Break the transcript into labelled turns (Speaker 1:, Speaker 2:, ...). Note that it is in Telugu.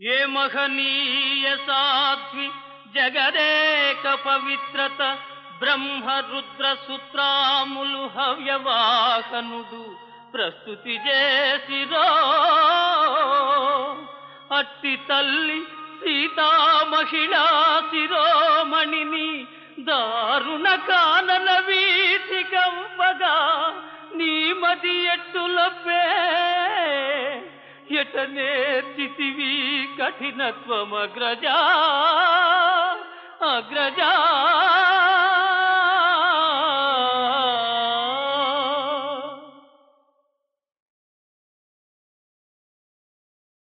Speaker 1: ఏ మహనీయ సాధ్వి జగదేక పవిత్రత బ్రహ్మ రుద్ర సూత్రాములు హవ్యవాహనుడు ప్రస్తుతి చేసిరో. అట్టి తల్లి సీతా మహిళా శిరోమణిని దారుణ కానన వీధి గంపగా నీ మది ఎట్టు లబ్బే నేర్చితివి కఠినత్వమగ్రజా అగ్రజా.